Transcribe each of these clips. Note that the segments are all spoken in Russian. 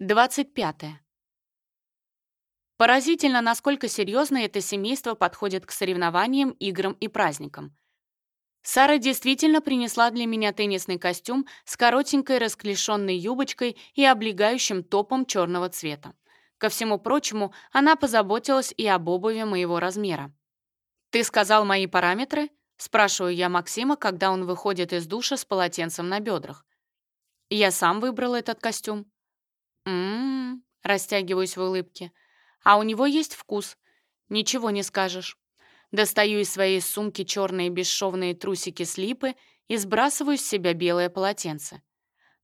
25. Поразительно, насколько серьезно это семейство подходит к соревнованиям, играм и праздникам. Сара действительно принесла для меня теннисный костюм с коротенькой расклешенной юбочкой и облегающим топом черного цвета. Ко всему прочему, она позаботилась и об обуви моего размера. «Ты сказал мои параметры?» — спрашиваю я Максима, когда он выходит из душа с полотенцем на бедрах. «Я сам выбрал этот костюм». М-м-м. Растягиваюсь в улыбке. «А у него есть вкус. Ничего не скажешь». Достаю из своей сумки черные бесшовные трусики слипы и сбрасываю с себя белое полотенце.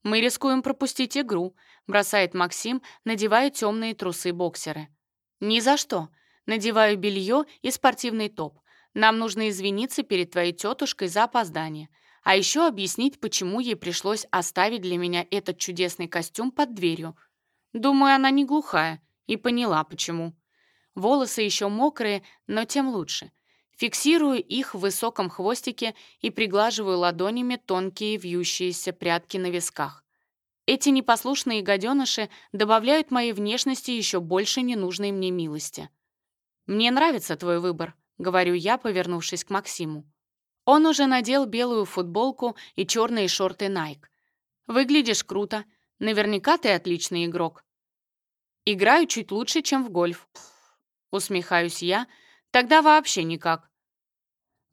«Мы рискуем пропустить игру», — бросает Максим, надевая темные трусы-боксеры. «Ни за что. Надеваю белье и спортивный топ. Нам нужно извиниться перед твоей тетушкой за опоздание, а еще объяснить, почему ей пришлось оставить для меня этот чудесный костюм под дверью, Думаю, она не глухая и поняла, почему. Волосы еще мокрые, но тем лучше. Фиксирую их в высоком хвостике и приглаживаю ладонями тонкие вьющиеся прядки на висках. Эти непослушные гаденыши добавляют моей внешности еще больше ненужной мне милости. «Мне нравится твой выбор», — говорю я, повернувшись к Максиму. Он уже надел белую футболку и черные шорты Nike. «Выглядишь круто. Наверняка ты отличный игрок. Играю чуть лучше, чем в гольф. Усмехаюсь я. Тогда вообще никак.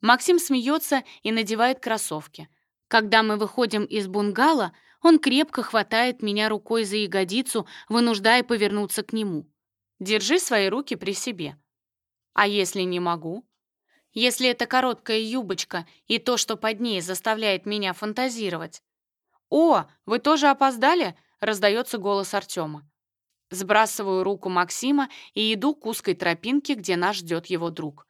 Максим смеется и надевает кроссовки. Когда мы выходим из бунгало, он крепко хватает меня рукой за ягодицу, вынуждая повернуться к нему. Держи свои руки при себе. А если не могу? Если это короткая юбочка и то, что под ней заставляет меня фантазировать. «О, вы тоже опоздали?» — раздается голос Артема. Сбрасываю руку Максима и иду к узкой тропинке, где нас ждет его друг.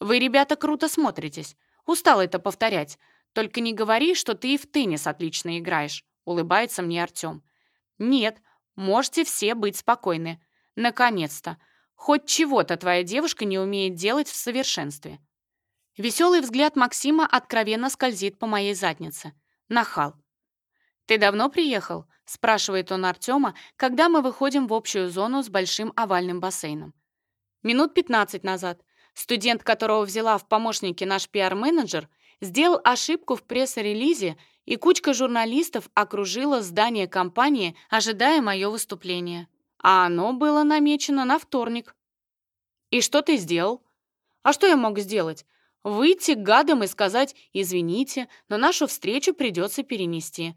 «Вы, ребята, круто смотритесь. Устал это повторять. Только не говори, что ты и в теннис отлично играешь», — улыбается мне Артем. «Нет, можете все быть спокойны. Наконец-то. Хоть чего-то твоя девушка не умеет делать в совершенстве». Веселый взгляд Максима откровенно скользит по моей заднице. Нахал. «Ты давно приехал?» Спрашивает он Артема, когда мы выходим в общую зону с большим овальным бассейном. Минут 15 назад студент, которого взяла в помощники наш пиар-менеджер, сделал ошибку в пресс-релизе, и кучка журналистов окружила здание компании, ожидая мое выступление. А оно было намечено на вторник. «И что ты сделал?» «А что я мог сделать?» «Выйти к гадам и сказать, извините, но нашу встречу придется перенести.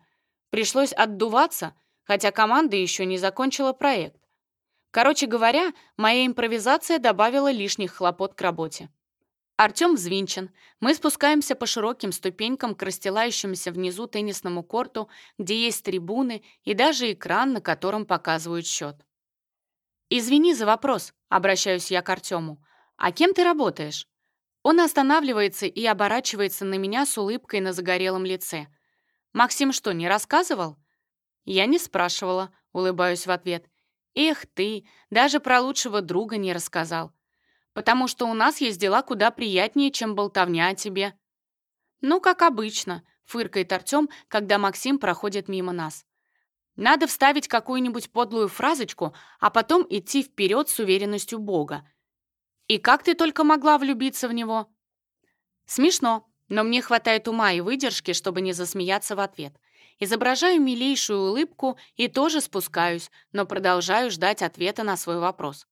Пришлось отдуваться, хотя команда еще не закончила проект. Короче говоря, моя импровизация добавила лишних хлопот к работе. Артем взвинчен. Мы спускаемся по широким ступенькам к расстилающемуся внизу теннисному корту, где есть трибуны и даже экран, на котором показывают счет. «Извини за вопрос», — обращаюсь я к Артему. «А кем ты работаешь?» Он останавливается и оборачивается на меня с улыбкой на загорелом лице. Максим что, не рассказывал?» Я не спрашивала, улыбаюсь в ответ. «Эх ты, даже про лучшего друга не рассказал. Потому что у нас есть дела куда приятнее, чем болтовня о тебе». «Ну, как обычно», — фыркает Артем, когда Максим проходит мимо нас. «Надо вставить какую-нибудь подлую фразочку, а потом идти вперед с уверенностью Бога. И как ты только могла влюбиться в него?» «Смешно», но мне хватает ума и выдержки, чтобы не засмеяться в ответ. Изображаю милейшую улыбку и тоже спускаюсь, но продолжаю ждать ответа на свой вопрос.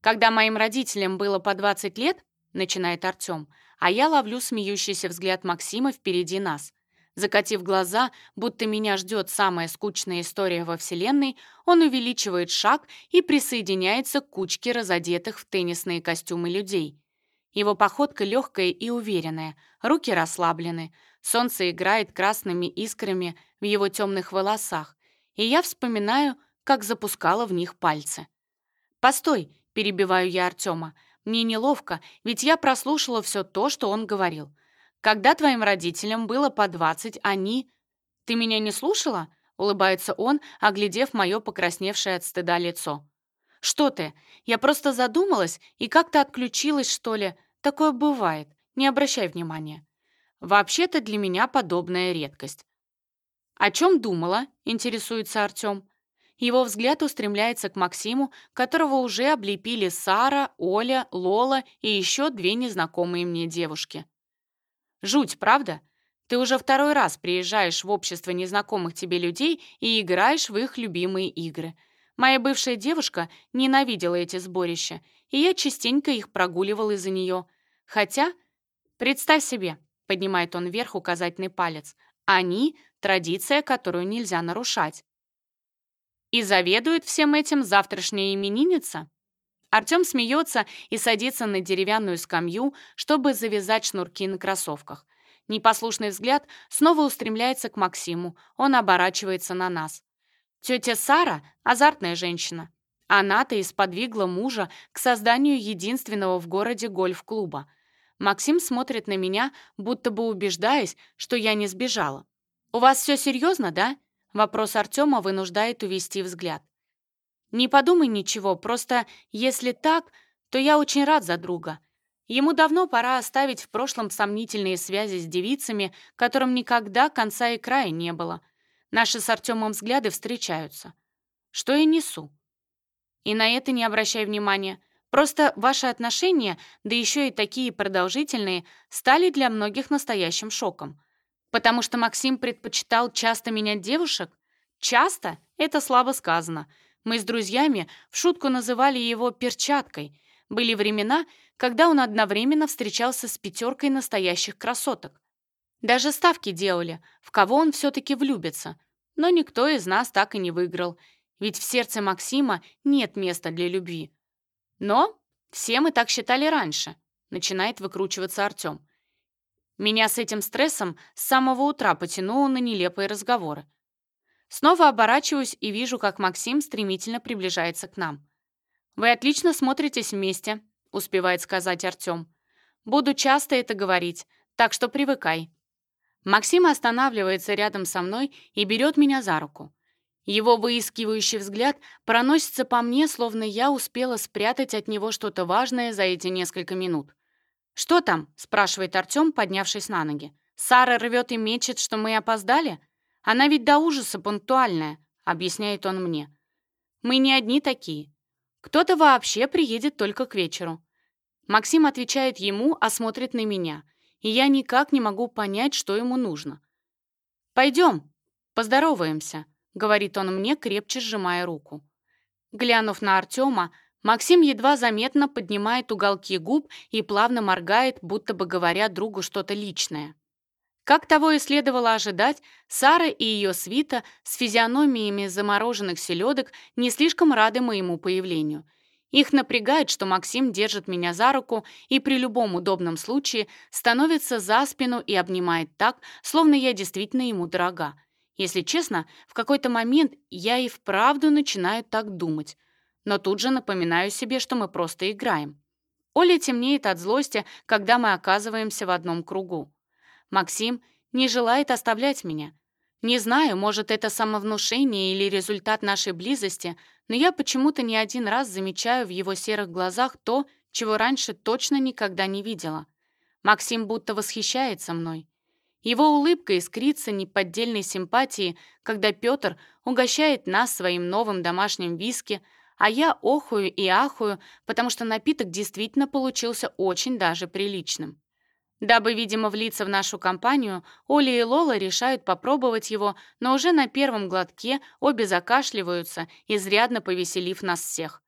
«Когда моим родителям было по 20 лет», — начинает Артём, а я ловлю смеющийся взгляд Максима впереди нас. Закатив глаза, будто меня ждет самая скучная история во Вселенной, он увеличивает шаг и присоединяется к кучке разодетых в теннисные костюмы людей — его походка легкая и уверенная, руки расслаблены, солнце играет красными искрами в его темных волосах, и я вспоминаю, как запускала в них пальцы. «Постой!» — перебиваю я Артема. «Мне неловко, ведь я прослушала все то, что он говорил. Когда твоим родителям было по двадцать, они...» «Ты меня не слушала?» — улыбается он, оглядев мое покрасневшее от стыда лицо. Что ты? Я просто задумалась и как-то отключилась, что ли. Такое бывает. Не обращай внимания. Вообще-то для меня подобная редкость. О чем думала? Интересуется Артем. Его взгляд устремляется к Максиму, которого уже облепили Сара, Оля, Лола и еще две незнакомые мне девушки. Жуть, правда? Ты уже второй раз приезжаешь в общество незнакомых тебе людей и играешь в их любимые игры — Моя бывшая девушка ненавидела эти сборища, и я частенько их прогуливал из-за нее. Хотя, представь себе, поднимает он вверх указательный палец, они — традиция, которую нельзя нарушать. И заведует всем этим завтрашняя именинница? Артем смеется и садится на деревянную скамью, чтобы завязать шнурки на кроссовках. Непослушный взгляд снова устремляется к Максиму. Он оборачивается на нас. Тетя Сара – азартная женщина. Она-то и сподвигла мужа к созданию единственного в городе гольф-клуба. Максим смотрит на меня, будто бы убеждаясь, что я не сбежала. «У вас все серьезно, да?» Вопрос Артема вынуждает увести взгляд. «Не подумай ничего, просто если так, то я очень рад за друга. Ему давно пора оставить в прошлом сомнительные связи с девицами, которым никогда конца и края не было». Наши с Артемом взгляды встречаются. Что я несу? И на это не обращай внимания. Просто ваши отношения, да еще и такие продолжительные, стали для многих настоящим шоком. Потому что Максим предпочитал часто менять девушек? Часто? Это слабо сказано. Мы с друзьями в шутку называли его «перчаткой». Были времена, когда он одновременно встречался с пятеркой настоящих красоток. Даже ставки делали, в кого он все-таки влюбится. Но никто из нас так и не выиграл, ведь в сердце Максима нет места для любви. Но все мы так считали раньше, начинает выкручиваться Артем. Меня с этим стрессом с самого утра потянуло на нелепые разговоры. Снова оборачиваюсь и вижу, как Максим стремительно приближается к нам. «Вы отлично смотритесь вместе», — успевает сказать Артем. «Буду часто это говорить, так что привыкай». Максим останавливается рядом со мной и берет меня за руку. Его выискивающий взгляд проносится по мне, словно я успела спрятать от него что-то важное за эти несколько минут. «Что там?» — спрашивает Артем, поднявшись на ноги. «Сара рвет и мечет, что мы опоздали? Она ведь до ужаса пунктуальная», — объясняет он мне. «Мы не одни такие. Кто-то вообще приедет только к вечеру». Максим отвечает ему, а смотрит на меня — и я никак не могу понять, что ему нужно. «Пойдем, поздороваемся», — говорит он мне, крепче сжимая руку. Глянув на Артема, Максим едва заметно поднимает уголки губ и плавно моргает, будто бы говоря другу что-то личное. Как того и следовало ожидать, Сара и ее свита с физиономиями замороженных селедок не слишком рады моему появлению — их напрягает, что Максим держит меня за руку и при любом удобном случае становится за спину и обнимает так, словно я действительно ему дорога. Если честно, в какой-то момент я и вправду начинаю так думать. Но тут же напоминаю себе, что мы просто играем. Оля темнеет от злости, когда мы оказываемся в одном кругу. Максим не желает оставлять меня. Не знаю, может, это самовнушение или результат нашей близости, но я почему-то не один раз замечаю в его серых глазах то, чего раньше точно никогда не видела. Максим будто восхищается мной. Его улыбка искрится неподдельной симпатии, когда Петр угощает нас своим новым домашним виски, а я охую и ахую, потому что напиток действительно получился очень даже приличным. Дабы, видимо, влиться в нашу компанию, Оля и Лола решают попробовать его, но уже на первом глотке обе закашливаются, изрядно повеселив нас всех.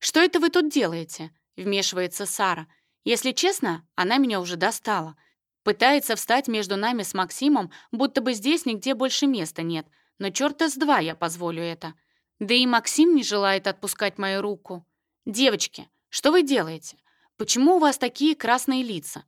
«Что это вы тут делаете?» — вмешивается Сара. «Если честно, она меня уже достала. Пытается встать между нами с Максимом, будто бы здесь нигде больше места нет, но черта с два я позволю это. Да и Максим не желает отпускать мою руку. Девочки, что вы делаете? Почему у вас такие красные лица?»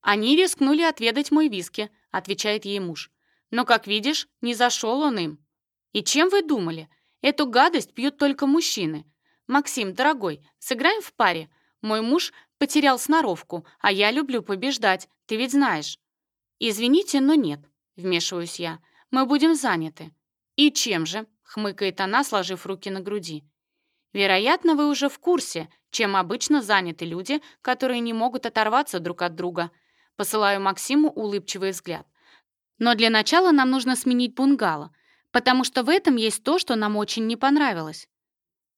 «Они рискнули отведать мой виски», — отвечает ей муж. «Но, как видишь, не зашел он им». «И чем вы думали? Эту гадость пьют только мужчины. Максим, дорогой, сыграем в паре. Мой муж потерял сноровку, а я люблю побеждать, ты ведь знаешь». «Извините, но нет», — вмешиваюсь я. «Мы будем заняты». «И чем же?» — хмыкает она, сложив руки на груди. «Вероятно, вы уже в курсе, чем обычно заняты люди, которые не могут оторваться друг от друга», Посылаю Максиму улыбчивый взгляд. Но для начала нам нужно сменить бунгало, потому что в этом есть то, что нам очень не понравилось.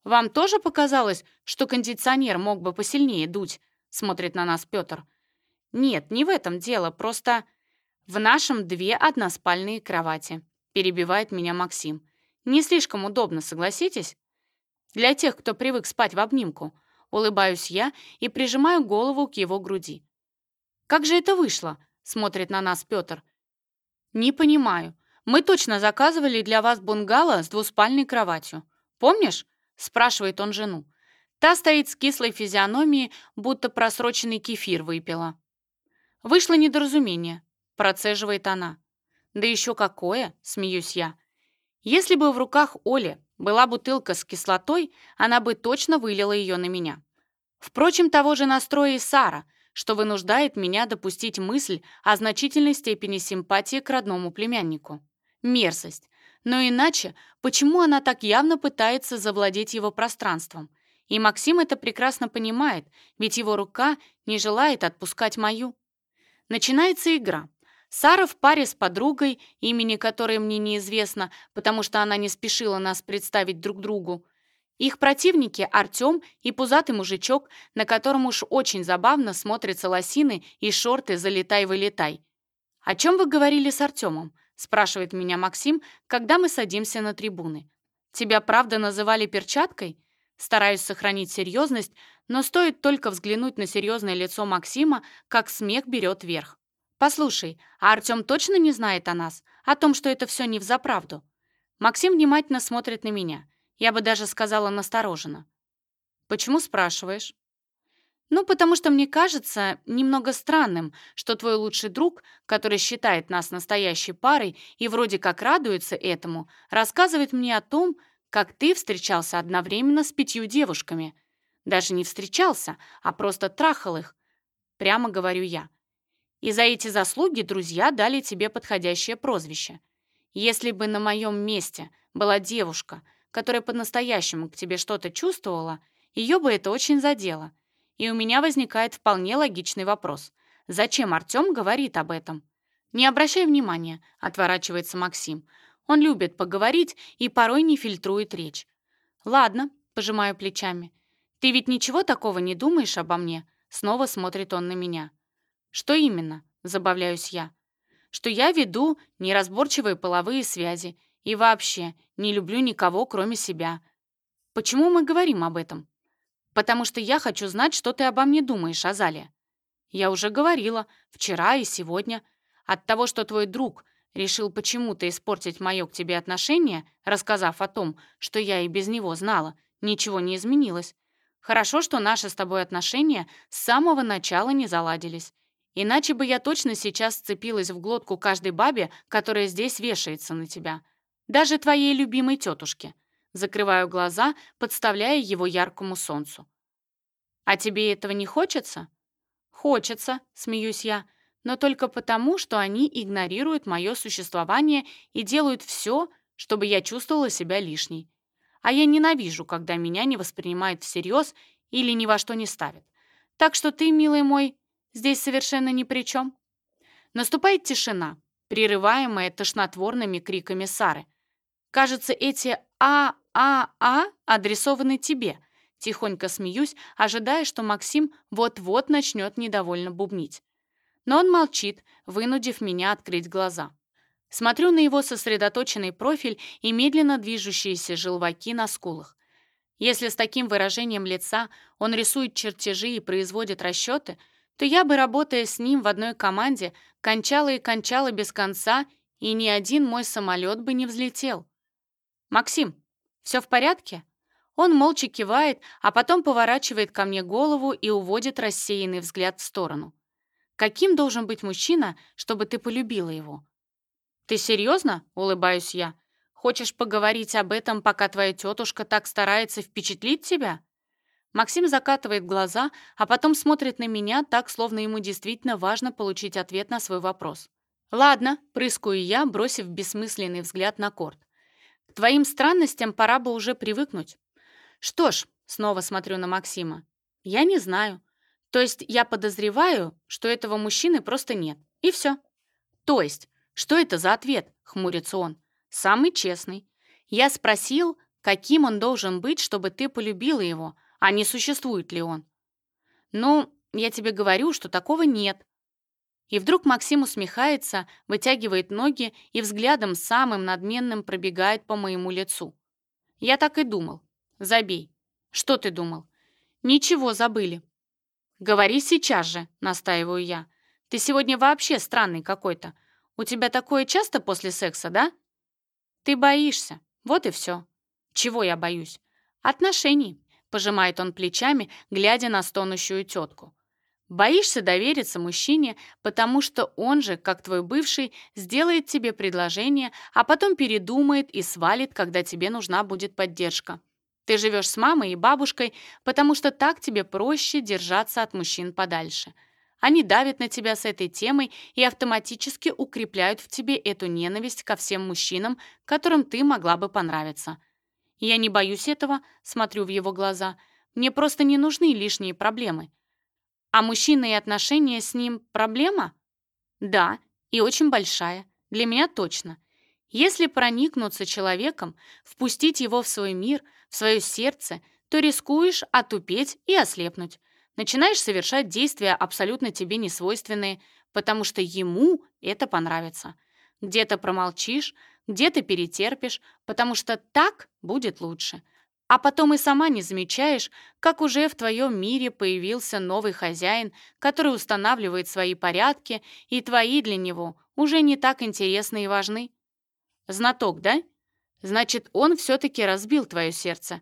«Вам тоже показалось, что кондиционер мог бы посильнее дуть?» — смотрит на нас Петр. «Нет, не в этом дело, просто в нашем две односпальные кровати», — перебивает меня Максим. «Не слишком удобно, согласитесь?» «Для тех, кто привык спать в обнимку», — улыбаюсь я и прижимаю голову к его груди. «Как же это вышло?» — смотрит на нас Петр. «Не понимаю. Мы точно заказывали для вас бунгало с двуспальной кроватью. Помнишь?» — спрашивает он жену. Та стоит с кислой физиономией, будто просроченный кефир выпила. «Вышло недоразумение», — процеживает она. «Да еще какое!» — смеюсь я. «Если бы в руках Оли была бутылка с кислотой, она бы точно вылила ее на меня». Впрочем, того же настроя и Сара, что вынуждает меня допустить мысль о значительной степени симпатии к родному племяннику. Мерзость. Но иначе, почему она так явно пытается завладеть его пространством? И Максим это прекрасно понимает, ведь его рука не желает отпускать мою. Начинается игра. Сара в паре с подругой, имени которой мне неизвестно, потому что она не спешила нас представить друг другу, их противники Артем и пузатый мужичок, на котором уж очень забавно смотрятся лосины и шорты «Залетай-вылетай». «О чем вы говорили с Артемом?» — спрашивает меня Максим, когда мы садимся на трибуны. «Тебя правда называли перчаткой?» Стараюсь сохранить серьезность, но стоит только взглянуть на серьезное лицо Максима, как смех берет верх. «Послушай, а Артем точно не знает о нас? О том, что это все не взаправду?» Максим внимательно смотрит на меня. Я бы даже сказала настороженно. «Почему спрашиваешь?» «Ну, потому что мне кажется немного странным, что твой лучший друг, который считает нас настоящей парой и вроде как радуется этому, рассказывает мне о том, как ты встречался одновременно с пятью девушками. Даже не встречался, а просто трахал их. Прямо говорю я. И за эти заслуги друзья дали тебе подходящее прозвище. Если бы на моем месте была девушка — которая по-настоящему к тебе что-то чувствовала, ее бы это очень задело. И у меня возникает вполне логичный вопрос. Зачем Артем говорит об этом? «Не обращай внимания», — отворачивается Максим. «Он любит поговорить и порой не фильтрует речь». «Ладно», — пожимаю плечами. «Ты ведь ничего такого не думаешь обо мне?» Снова смотрит он на меня. «Что именно?» — забавляюсь я. «Что я веду неразборчивые половые связи и вообще не люблю никого, кроме себя. Почему мы говорим об этом? Потому что я хочу знать, что ты обо мне думаешь, Азалия. Я уже говорила, вчера и сегодня. От того, что твой друг решил почему-то испортить мое к тебе отношение, рассказав о том, что я и без него знала, ничего не изменилось. Хорошо, что наши с тобой отношения с самого начала не заладились. Иначе бы я точно сейчас сцепилась в глотку каждой бабе, которая здесь вешается на тебя даже твоей любимой тетушке. Закрываю глаза, подставляя его яркому солнцу. «А тебе этого не хочется?» «Хочется», — смеюсь я, «но только потому, что они игнорируют мое существование и делают все, чтобы я чувствовала себя лишней. А я ненавижу, когда меня не воспринимают всерьез или ни во что не ставят. Так что ты, милый мой, здесь совершенно ни при чем». Наступает тишина, прерываемая тошнотворными криками Сары. Кажется, эти «а-а-а» адресованы тебе. Тихонько смеюсь, ожидая, что Максим вот-вот начнет недовольно бубнить. Но он молчит, вынудив меня открыть глаза. Смотрю на его сосредоточенный профиль и медленно движущиеся желваки на скулах. Если с таким выражением лица он рисует чертежи и производит расчеты, то я бы, работая с ним в одной команде, кончала и кончала без конца, и ни один мой самолет бы не взлетел. «Максим, все в порядке?» Он молча кивает, а потом поворачивает ко мне голову и уводит рассеянный взгляд в сторону. «Каким должен быть мужчина, чтобы ты полюбила его?» «Ты серьезно?» — улыбаюсь я. «Хочешь поговорить об этом, пока твоя тетушка так старается впечатлить тебя?» Максим закатывает глаза, а потом смотрит на меня так, словно ему действительно важно получить ответ на свой вопрос. «Ладно», — прыскую я, бросив бессмысленный взгляд на корт. Твоим странностям пора бы уже привыкнуть. Что ж, снова смотрю на Максима. Я не знаю. То есть я подозреваю, что этого мужчины просто нет. И все. То есть, что это за ответ? Хмурится он. Самый честный. Я спросил, каким он должен быть, чтобы ты полюбила его, а не существует ли он. Ну, я тебе говорю, что такого нет. И вдруг Максим усмехается, вытягивает ноги и взглядом самым надменным пробегает по моему лицу. Я так и думал. Забей. Что ты думал? Ничего забыли. Говори сейчас же, настаиваю я. Ты сегодня вообще странный какой-то. У тебя такое часто после секса, да? Ты боишься. Вот и все. Чего я боюсь? Отношений. Пожимает он плечами, глядя на стонущую тетку. Боишься довериться мужчине, потому что он же, как твой бывший, сделает тебе предложение, а потом передумает и свалит, когда тебе нужна будет поддержка. Ты живешь с мамой и бабушкой, потому что так тебе проще держаться от мужчин подальше. Они давят на тебя с этой темой и автоматически укрепляют в тебе эту ненависть ко всем мужчинам, которым ты могла бы понравиться. Я не боюсь этого, смотрю в его глаза. Мне просто не нужны лишние проблемы. А мужчины и отношения с ним — проблема? Да, и очень большая. Для меня точно. Если проникнуться человеком, впустить его в свой мир, в свое сердце, то рискуешь отупеть и ослепнуть. Начинаешь совершать действия абсолютно тебе несвойственные, потому что ему это понравится. Где-то промолчишь, где-то перетерпишь, потому что так будет лучше. А потом и сама не замечаешь, как уже в твоем мире появился новый хозяин, который устанавливает свои порядки, и твои для него уже не так интересны и важны. Знаток, да? Значит, он все-таки разбил твое сердце.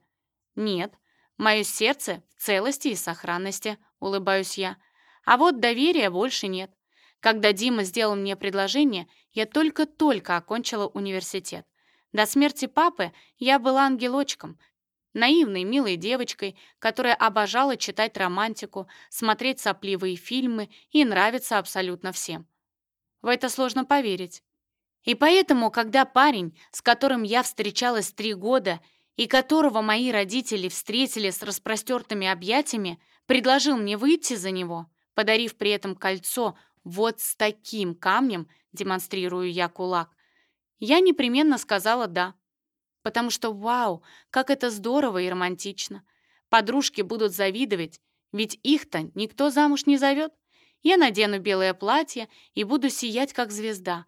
Нет, мое сердце в целости и сохранности, улыбаюсь я. А вот доверия больше нет. Когда Дима сделал мне предложение, я только-только окончила университет. До смерти папы я была ангелочком, наивной милой девочкой, которая обожала читать романтику, смотреть сопливые фильмы и нравится абсолютно всем. В это сложно поверить. И поэтому, когда парень, с которым я встречалась три года и которого мои родители встретили с распростертыми объятиями, предложил мне выйти за него, подарив при этом кольцо вот с таким камнем, демонстрирую я кулак, я непременно сказала «да» потому что вау, как это здорово и романтично. Подружки будут завидовать, ведь их-то никто замуж не зовет. Я надену белое платье и буду сиять, как звезда.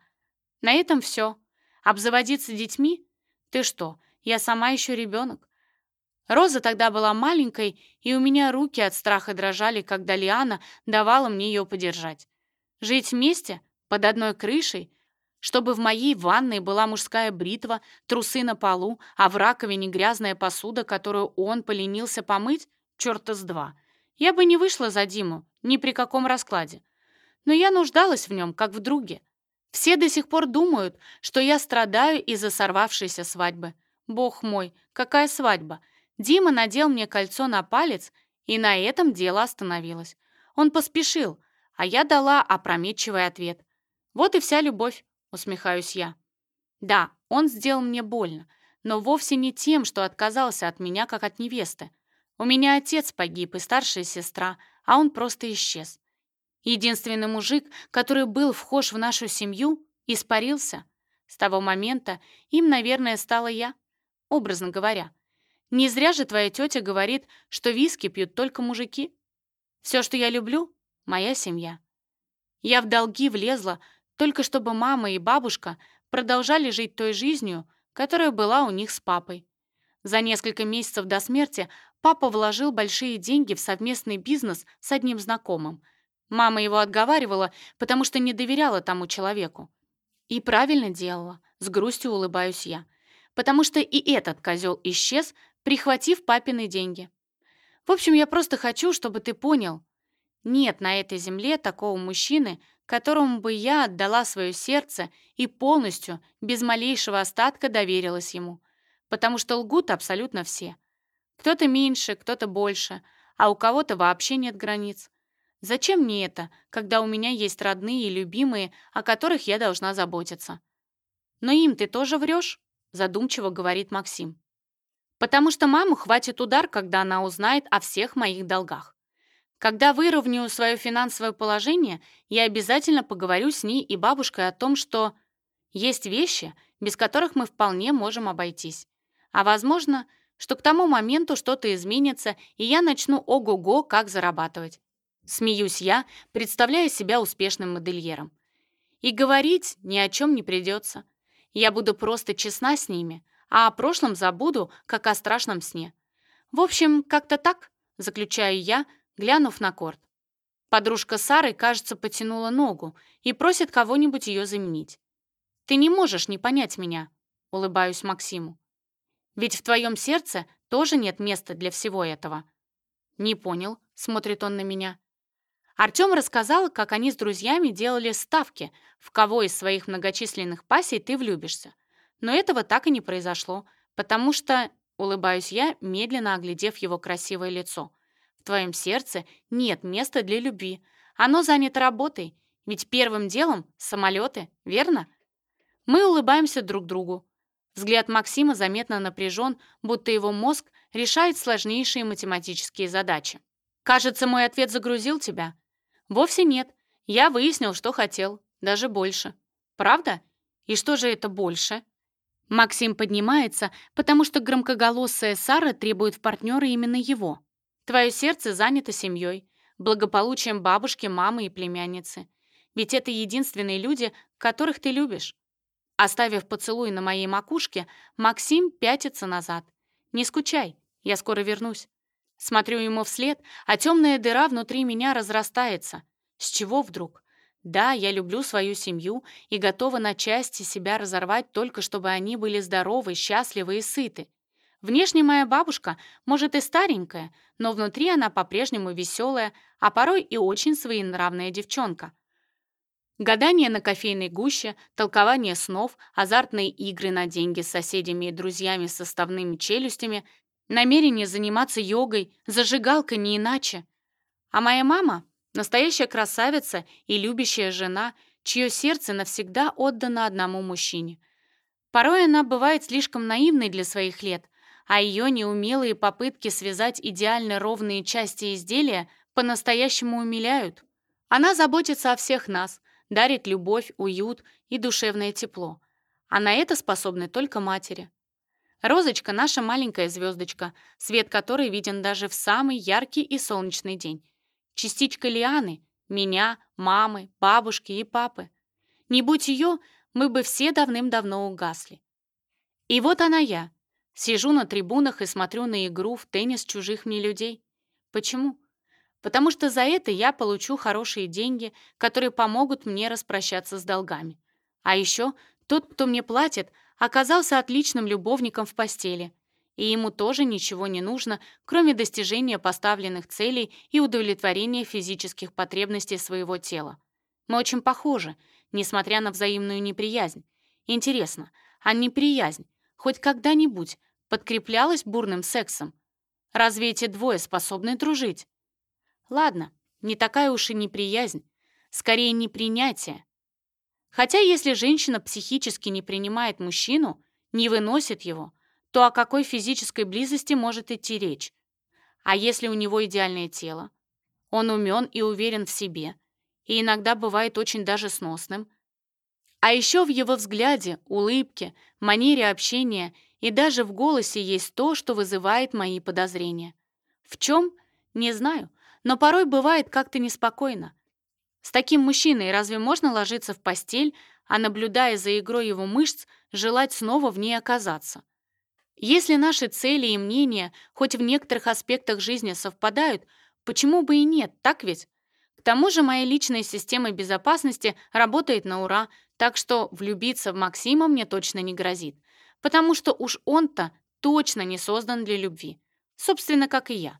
На этом все. Обзаводиться детьми? Ты что, я сама еще ребенок. Роза тогда была маленькой, и у меня руки от страха дрожали, когда Лиана давала мне ее подержать. Жить вместе, под одной крышей — чтобы в моей ванной была мужская бритва, трусы на полу, а в раковине грязная посуда, которую он поленился помыть, черта с два. Я бы не вышла за Диму, ни при каком раскладе. Но я нуждалась в нем, как в друге. Все до сих пор думают, что я страдаю из-за сорвавшейся свадьбы. Бог мой, какая свадьба! Дима надел мне кольцо на палец, и на этом дело остановилось. Он поспешил, а я дала опрометчивый ответ. Вот и вся любовь. — усмехаюсь я. «Да, он сделал мне больно, но вовсе не тем, что отказался от меня, как от невесты. У меня отец погиб и старшая сестра, а он просто исчез. Единственный мужик, который был вхож в нашу семью, испарился. С того момента им, наверное, стала я, образно говоря. Не зря же твоя тетя говорит, что виски пьют только мужики. Все, что я люблю — моя семья. Я в долги влезла, только чтобы мама и бабушка продолжали жить той жизнью, которая была у них с папой. За несколько месяцев до смерти папа вложил большие деньги в совместный бизнес с одним знакомым. Мама его отговаривала, потому что не доверяла тому человеку. И правильно делала, с грустью улыбаюсь я, потому что и этот козел исчез, прихватив папины деньги. В общем, я просто хочу, чтобы ты понял. Нет на этой земле такого мужчины, которому бы я отдала свое сердце и полностью, без малейшего остатка, доверилась ему. Потому что лгут абсолютно все. Кто-то меньше, кто-то больше, а у кого-то вообще нет границ. Зачем мне это, когда у меня есть родные и любимые, о которых я должна заботиться? Но им ты тоже врешь? Задумчиво говорит Максим. Потому что маму хватит удар, когда она узнает о всех моих долгах. Когда выровняю свое финансовое положение, я обязательно поговорю с ней и бабушкой о том, что есть вещи, без которых мы вполне можем обойтись. А возможно, что к тому моменту что-то изменится, и я начну ого-го как зарабатывать. Смеюсь я, представляя себя успешным модельером. И говорить ни о чем не придется. Я буду просто честна с ними, а о прошлом забуду, как о страшном сне. В общем, как-то так, заключаю я, глянув на корт. Подружка Сары, кажется, потянула ногу и просит кого-нибудь ее заменить. «Ты не можешь не понять меня», — улыбаюсь Максиму. «Ведь в твоем сердце тоже нет места для всего этого». «Не понял», — смотрит он на меня. Артем рассказал, как они с друзьями делали ставки, в кого из своих многочисленных пассий ты влюбишься. Но этого так и не произошло, потому что, улыбаюсь я, медленно оглядев его красивое лицо — в твоем сердце нет места для любви. Оно занято работой. Ведь первым делом самолеты, верно? Мы улыбаемся друг другу. Взгляд Максима заметно напряжен, будто его мозг решает сложнейшие математические задачи. «Кажется, мой ответ загрузил тебя». «Вовсе нет. Я выяснил, что хотел. Даже больше». «Правда? И что же это больше?» Максим поднимается, потому что громкоголосая Сара требует в партнера именно его. Твое сердце занято семьей, благополучием бабушки, мамы и племянницы. Ведь это единственные люди, которых ты любишь. Оставив поцелуй на моей макушке, Максим пятится назад. «Не скучай, я скоро вернусь». Смотрю ему вслед, а темная дыра внутри меня разрастается. С чего вдруг? Да, я люблю свою семью и готова на части себя разорвать только, чтобы они были здоровы, счастливы и сыты. Внешне моя бабушка, может, и старенькая, но внутри она по-прежнему веселая, а порой и очень своенравная девчонка. Гадание на кофейной гуще, толкование снов, азартные игры на деньги с соседями и друзьями с составными челюстями, намерение заниматься йогой, зажигалка не иначе. А моя мама — настоящая красавица и любящая жена, чье сердце навсегда отдано одному мужчине — Порой она бывает слишком наивной для своих лет, а ее неумелые попытки связать идеально ровные части изделия по-настоящему умиляют. Она заботится о всех нас, дарит любовь, уют и душевное тепло. А на это способны только матери. Розочка — наша маленькая звездочка, свет которой виден даже в самый яркий и солнечный день. Частичка лианы — меня, мамы, бабушки и папы. Не будь ее, мы бы все давным-давно угасли. И вот она я, Сижу на трибунах и смотрю на игру в теннис чужих мне людей. Почему? Потому что за это я получу хорошие деньги, которые помогут мне распрощаться с долгами. А еще тот, кто мне платит, оказался отличным любовником в постели. И ему тоже ничего не нужно, кроме достижения поставленных целей и удовлетворения физических потребностей своего тела. Мы очень похожи, несмотря на взаимную неприязнь. Интересно, а неприязнь хоть когда-нибудь подкреплялась бурным сексом? Разве эти двое способны дружить? Ладно, не такая уж и неприязнь, скорее непринятие. Хотя если женщина психически не принимает мужчину, не выносит его, то о какой физической близости может идти речь? А если у него идеальное тело? Он умен и уверен в себе, и иногда бывает очень даже сносным – а еще в его взгляде, улыбке, манере общения и даже в голосе есть то, что вызывает мои подозрения. В чем? Не знаю, но порой бывает как-то неспокойно. С таким мужчиной разве можно ложиться в постель, а наблюдая за игрой его мышц, желать снова в ней оказаться? Если наши цели и мнения хоть в некоторых аспектах жизни совпадают, почему бы и нет, так ведь? К тому же моя личная система безопасности работает на ура, так что влюбиться в Максима мне точно не грозит, потому что уж он-то точно не создан для любви. Собственно, как и я.